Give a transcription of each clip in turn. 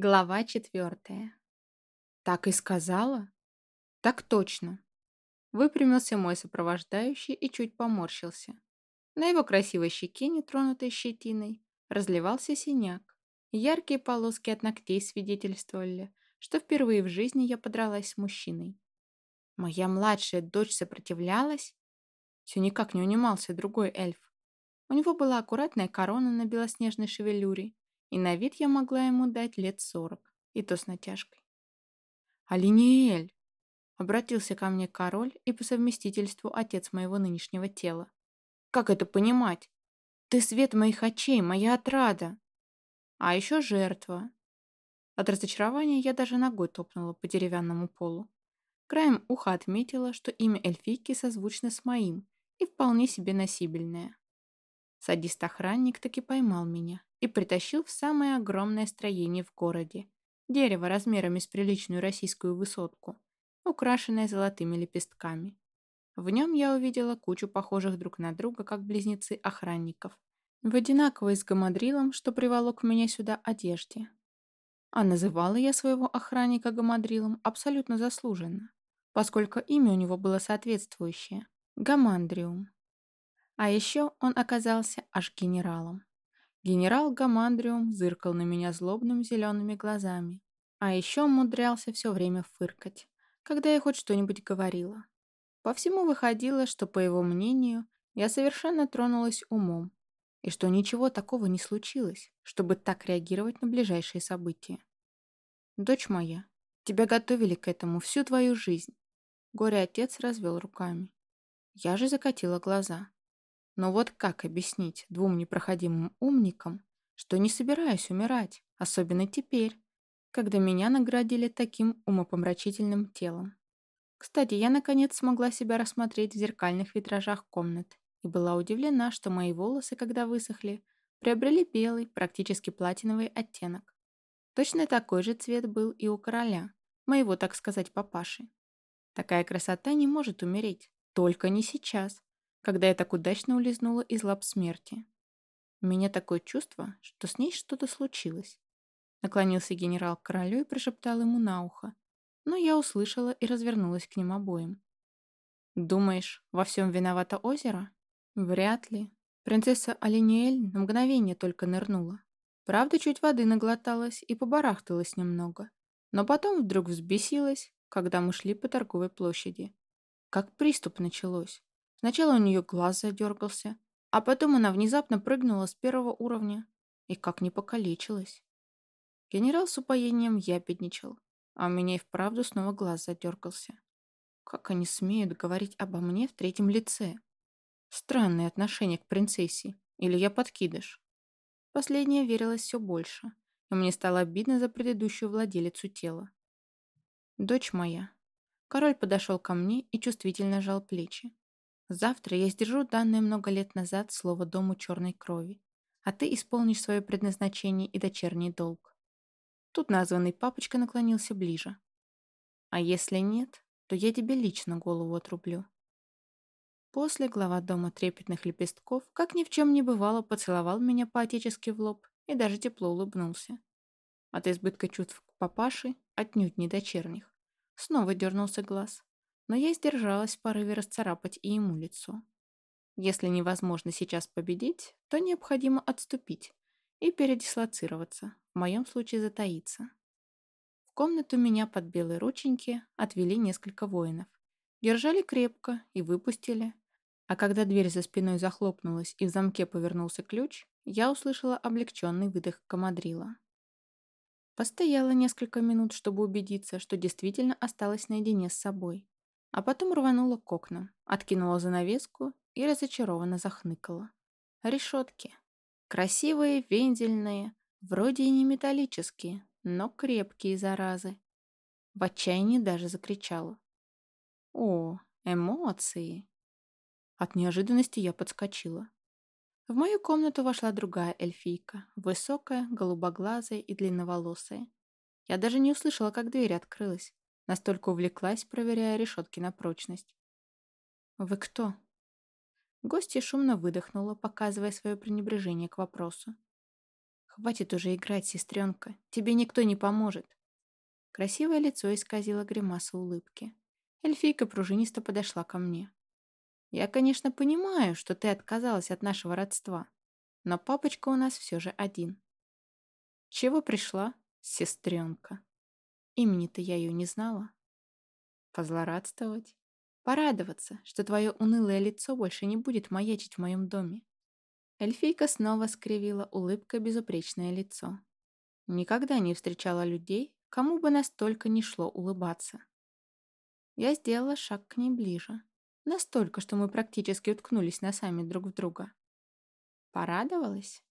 Глава четвертая. Так и сказала? Так точно. Выпрямился мой сопровождающий и чуть поморщился. На его красивой щеке, нетронутой щетиной, разливался синяк. Яркие полоски от ногтей свидетельствовали, что впервые в жизни я подралась с мужчиной. Моя младшая дочь сопротивлялась? Все никак не унимался другой эльф. У него была аккуратная корона на белоснежной шевелюре, и на вид я могла ему дать лет сорок, и то с натяжкой. «Алиниэль!» — обратился ко мне король и по совместительству отец моего нынешнего тела. «Как это понимать? Ты свет моих очей, моя отрада!» А еще жертва. От разочарования я даже ногой топнула по деревянному полу. Краем уха отметила, что имя эльфийки созвучно с моим и вполне себе носибельное. Садист-охранник таки поймал меня и притащил в самое огромное строение в городе. Дерево размерами с приличную российскую высотку, украшенное золотыми лепестками. В нем я увидела кучу похожих друг на друга, как близнецы охранников, в одинаковой с гамадрилом, что приволок меня сюда одежде. А называла я своего охранника гамадрилом абсолютно заслуженно, поскольку имя у него было соответствующее – Гамандриум. А еще он оказался аж генералом. Генерал Гамандриум зыркал на меня злобным зелеными глазами, а еще умудрялся все время фыркать, когда я хоть что-нибудь говорила. По всему выходило, что, по его мнению, я совершенно тронулась умом, и что ничего такого не случилось, чтобы так реагировать на ближайшие события. «Дочь моя, тебя готовили к этому всю твою жизнь», горе-отец развел руками. Я же закатила глаза. Но вот как объяснить двум непроходимым умникам, что не собираюсь умирать, особенно теперь, когда меня наградили таким умопомрачительным телом? Кстати, я наконец смогла себя рассмотреть в зеркальных витражах комнат и была удивлена, что мои волосы, когда высохли, приобрели белый, практически платиновый оттенок. Точно такой же цвет был и у короля, моего, так сказать, папаши. Такая красота не может умереть, только не сейчас, когда я так удачно улизнула из лап смерти. У меня такое чувство, что с ней что-то случилось. Наклонился генерал к королю и прошептал ему на ухо. Но я услышала и развернулась к ним обоим. «Думаешь, во всем виновато озеро?» «Вряд ли». Принцесса Алиниэль на мгновение только нырнула. Правда, чуть воды наглоталась и побарахталась немного. Но потом вдруг взбесилась, когда мы шли по торговой площади. Как приступ началось. Сначала у нее глаз задергался, а потом она внезапно прыгнула с первого уровня и как не покалечилась. Генерал с упоением ябедничал, а у меня и вправду снова глаз задергался. Как они смеют говорить обо мне в третьем лице? Странное отношение к принцессе. Или я подкидыш? Последнее верилось все больше, и мне стало обидно за предыдущую владелицу тела. «Дочь моя». Король подошел ко мне и чувствительно жал плечи. Завтра я сдержу данное много лет назад слово дому черной крови, а ты исполнишь свое предназначение и дочерний долг. Тут названный папочка наклонился ближе. А если нет, то я тебе лично голову отрублю. После глава дома трепетных лепестков, как ни в чем не бывало, поцеловал меня по-отечески в лоб и даже тепло улыбнулся. От избытка чувств к папаше, отнюдь не дочерних, снова дернулся глаз но я сдержалась в порыве расцарапать и ему лицо. Если невозможно сейчас победить, то необходимо отступить и передислоцироваться, в моем случае затаиться. В комнату меня под белые рученьки отвели несколько воинов. Держали крепко и выпустили. А когда дверь за спиной захлопнулась и в замке повернулся ключ, я услышала облегченный выдох комадрила. Постояла несколько минут, чтобы убедиться, что действительно осталась наедине с собой а потом рванула к окнам, откинула занавеску и разочарованно захныкала. Решетки. Красивые, вензельные, вроде и не металлические, но крепкие заразы. В отчаянии даже закричала. О, эмоции! От неожиданности я подскочила. В мою комнату вошла другая эльфийка, высокая, голубоглазая и длинноволосая. Я даже не услышала, как дверь открылась, Настолько увлеклась, проверяя решетки на прочность. «Вы кто?» Гостья шумно выдохнула, показывая свое пренебрежение к вопросу. Хватит уже играть, сестренка. Тебе никто не поможет. Красивое лицо исказило гримаса улыбки. Эльфийка пружинисто подошла ко мне. Я, конечно, понимаю, что ты отказалась от нашего родства, но папочка у нас все же один. Чего пришла, сестренка? Имени-то я ее не знала. Позлорадствовать? Порадоваться, что твое унылое лицо больше не будет маячить в моем доме. Эльфийка снова скривила улыбкой безупречное лицо. Никогда не встречала людей, кому бы настолько не шло улыбаться. Я сделала шаг к ней ближе. Настолько, что мы практически уткнулись носами друг в друга. Порадовалась?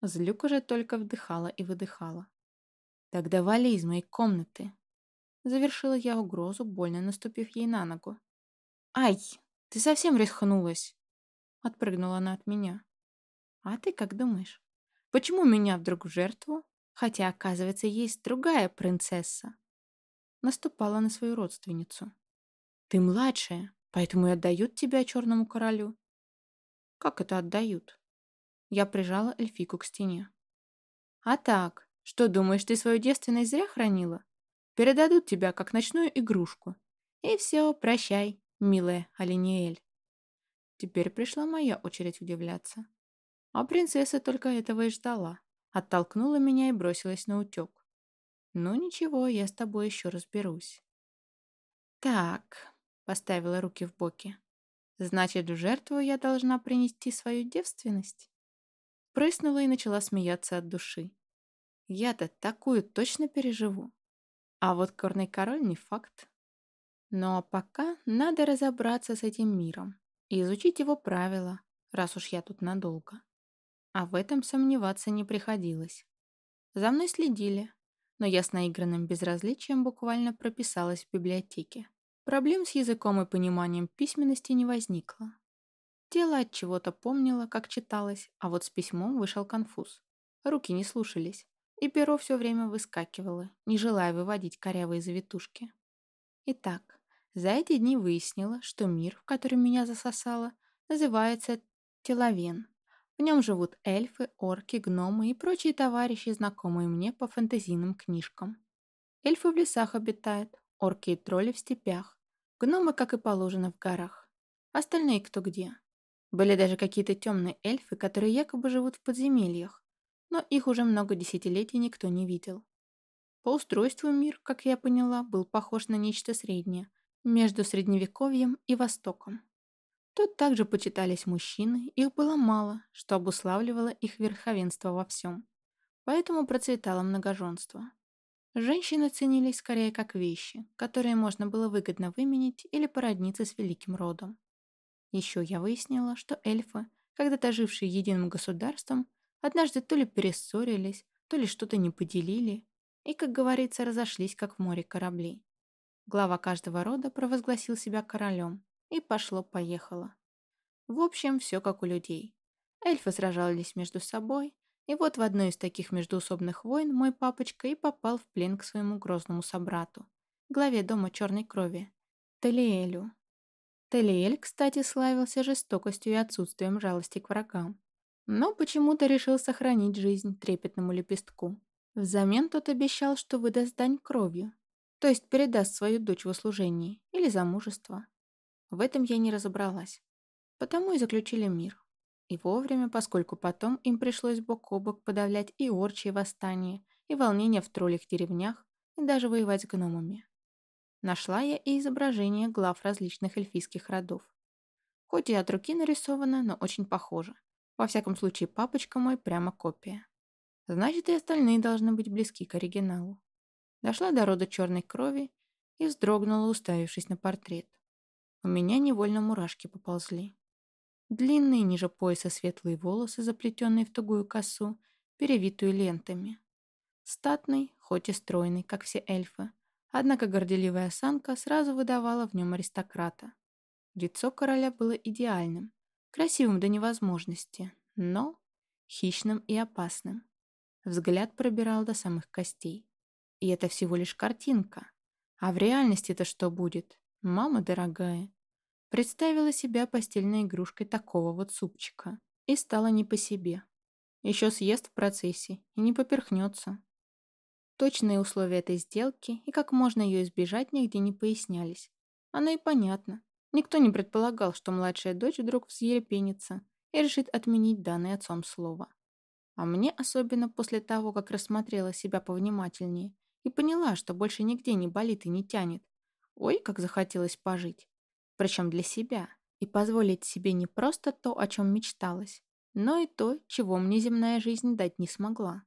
Злюк уже только вдыхала и выдыхала. «Тогда вали из моей комнаты!» Завершила я угрозу, больно наступив ей на ногу. «Ай, ты совсем рехнулась!» Отпрыгнула она от меня. «А ты как думаешь? Почему меня вдруг в жертву? Хотя, оказывается, есть другая принцесса!» Наступала на свою родственницу. «Ты младшая, Поэтому и отдают тебя черному королю. Как это отдают? Я прижала эльфику к стене. А так, что думаешь, ты свою девственность зря хранила? Передадут тебя, как ночную игрушку. И все, прощай, милая Алиниэль. Теперь пришла моя очередь удивляться. А принцесса только этого и ждала. Оттолкнула меня и бросилась на утек. Ну ничего, я с тобой еще разберусь. Так, Поставила руки в боки. Значит, в жертву я должна принести свою девственность? Прыснула и начала смеяться от души. Я-то такую точно переживу. А вот корный король не факт. Но пока надо разобраться с этим миром и изучить его правила, раз уж я тут надолго. А в этом сомневаться не приходилось. За мной следили, но я с наигранным безразличием буквально прописалась в библиотеке. Проблем с языком и пониманием письменности не возникло. Тело от чего-то помнило, как читалось, а вот с письмом вышел конфуз. Руки не слушались, и перо все время выскакивало, не желая выводить корявые завитушки. Итак, за эти дни выяснила, что мир, в котором меня засосало, называется Теловен. В нем живут эльфы, орки, гномы и прочие товарищи, знакомые мне по фэнтезийным книжкам. Эльфы в лесах обитают, орки и тролли в степях, Гномы, как и положено, в горах. Остальные кто где. Были даже какие-то темные эльфы, которые якобы живут в подземельях, но их уже много десятилетий никто не видел. По устройству мир, как я поняла, был похож на нечто среднее, между Средневековьем и Востоком. Тут также почитались мужчины, их было мало, что обуславливало их верховенство во всем. Поэтому процветало многоженство. Женщины ценились скорее как вещи, которые можно было выгодно выменить или породниться с великим родом. Еще я выяснила, что эльфы, когда-то жившие единым государством, однажды то ли перессорились, то ли что-то не поделили, и, как говорится, разошлись, как в море кораблей. Глава каждого рода провозгласил себя королем, и пошло-поехало. В общем, все как у людей. Эльфы сражались между собой, и вот в одной из таких междуусобных войн мой папочка и попал в плен к своему грозному собрату, главе дома черной крови, Талиэлю. Талиэль, кстати, славился жестокостью и отсутствием жалости к врагам. Но почему-то решил сохранить жизнь трепетному лепестку. Взамен тот обещал, что выдаст дань кровью, то есть передаст свою дочь в услужении или замужество. В этом я не разобралась. Потому и заключили мир. И вовремя, поскольку потом им пришлось бок о бок подавлять и орчие восстания, и волнения в троллях деревнях, и даже воевать с гномами. Нашла я и изображения глав различных эльфийских родов. Хоть и от руки нарисовано, но очень похоже. Во всяком случае, папочка мой прямо копия. Значит, и остальные должны быть близки к оригиналу. Дошла до рода черной крови и вздрогнула, уставившись на портрет. У меня невольно мурашки поползли. Длинные ниже пояса светлые волосы, заплетенные в тугую косу, перевитую лентами. Статный, хоть и стройный, как все эльфы, однако горделивая осанка сразу выдавала в нем аристократа. Лицо короля было идеальным, красивым до невозможности, но хищным и опасным. Взгляд пробирал до самых костей. И это всего лишь картинка. А в реальности-то что будет? Мама дорогая, Представила себя постельной игрушкой такого вот супчика. И стало не по себе. Еще съест в процессе и не поперхнется. Точные условия этой сделки и как можно ее избежать нигде не пояснялись. Оно и понятно. Никто не предполагал, что младшая дочь вдруг взъерепенится и решит отменить данное отцом слово. А мне особенно после того, как рассмотрела себя повнимательнее и поняла, что больше нигде не болит и не тянет. Ой, как захотелось пожить. Причем для себя. И позволить себе не просто то, о чем мечталось, но и то, чего мне земная жизнь дать не смогла.